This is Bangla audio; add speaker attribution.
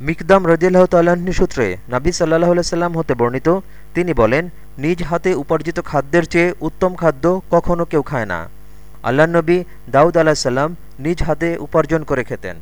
Speaker 1: মিকদাম রদিল্লাহ তাল্লাহ্ন সূত্রে নাবী সাল্লাহ সাল্লাম হতে বর্ণিত, তিনি বলেন, নিজ হাতে উপার্জিত খাদ্যের চেয়ে উত্তম খাদ্য কখনও কেউ খায় না। আল্লাহ নবী দাউদ আলাহিসাল্লাম নিজ হাতে উপার্জন করে খেতেন।